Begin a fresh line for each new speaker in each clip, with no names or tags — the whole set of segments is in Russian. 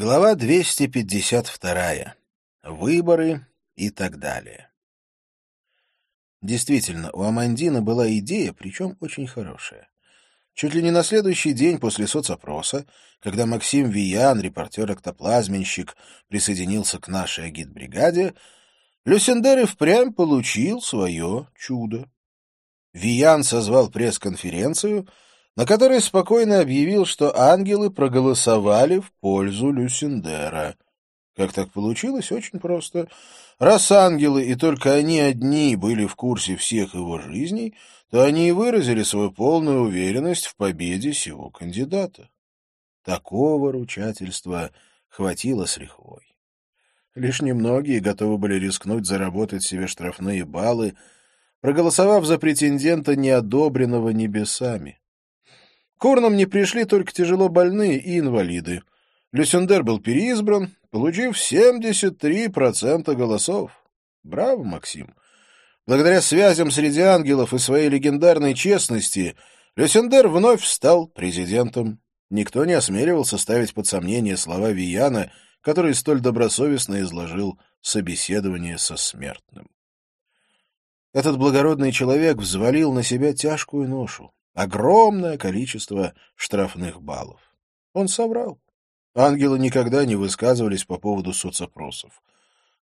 Глава 252. Выборы и так далее. Действительно, у Амандина была идея, причем очень хорошая. Чуть ли не на следующий день после соцопроса, когда Максим Виян, репортер-октоплазменщик, присоединился к нашей агитбригаде, Люсендер и впрямь получил свое чудо. Виян созвал пресс-конференцию — на которой спокойно объявил, что ангелы проголосовали в пользу Люсиндера. Как так получилось? Очень просто. Раз ангелы и только они одни были в курсе всех его жизней, то они и выразили свою полную уверенность в победе сего кандидата. Такого ручательства хватило с лихвой. Лишь немногие готовы были рискнуть заработать себе штрафные баллы, проголосовав за претендента, неодобренного небесами. К урнам не пришли только тяжело больные и инвалиды. Люсендер был переизбран, получив 73% голосов. Браво, Максим! Благодаря связям среди ангелов и своей легендарной честности Люсендер вновь стал президентом. Никто не осмеливался ставить под сомнение слова Вияна, который столь добросовестно изложил собеседование со смертным. Этот благородный человек взвалил на себя тяжкую ношу огромное количество штрафных баллов. Он соврал. Ангелы никогда не высказывались по поводу соцопросов.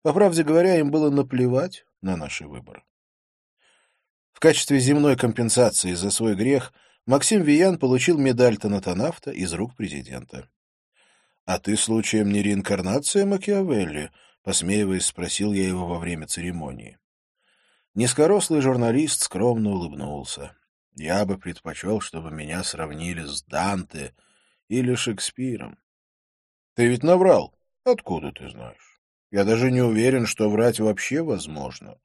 По правде говоря, им было наплевать на наши выборы. В качестве земной компенсации за свой грех Максим Виян получил медаль Танатанафта из рук президента. — А ты, случаем, не реинкарнация Макиавелли? — посмеиваясь, спросил я его во время церемонии. Низкорослый журналист скромно улыбнулся. Я бы предпочел, чтобы меня сравнили с Данте или Шекспиром. Ты ведь наврал. Откуда ты знаешь? Я даже не уверен, что врать вообще возможно.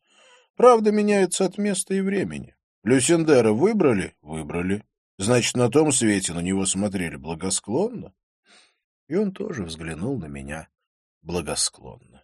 Правда меняется от места и времени. Люсендера выбрали? Выбрали. Значит, на том свете на него смотрели благосклонно. И он тоже взглянул на меня благосклонно.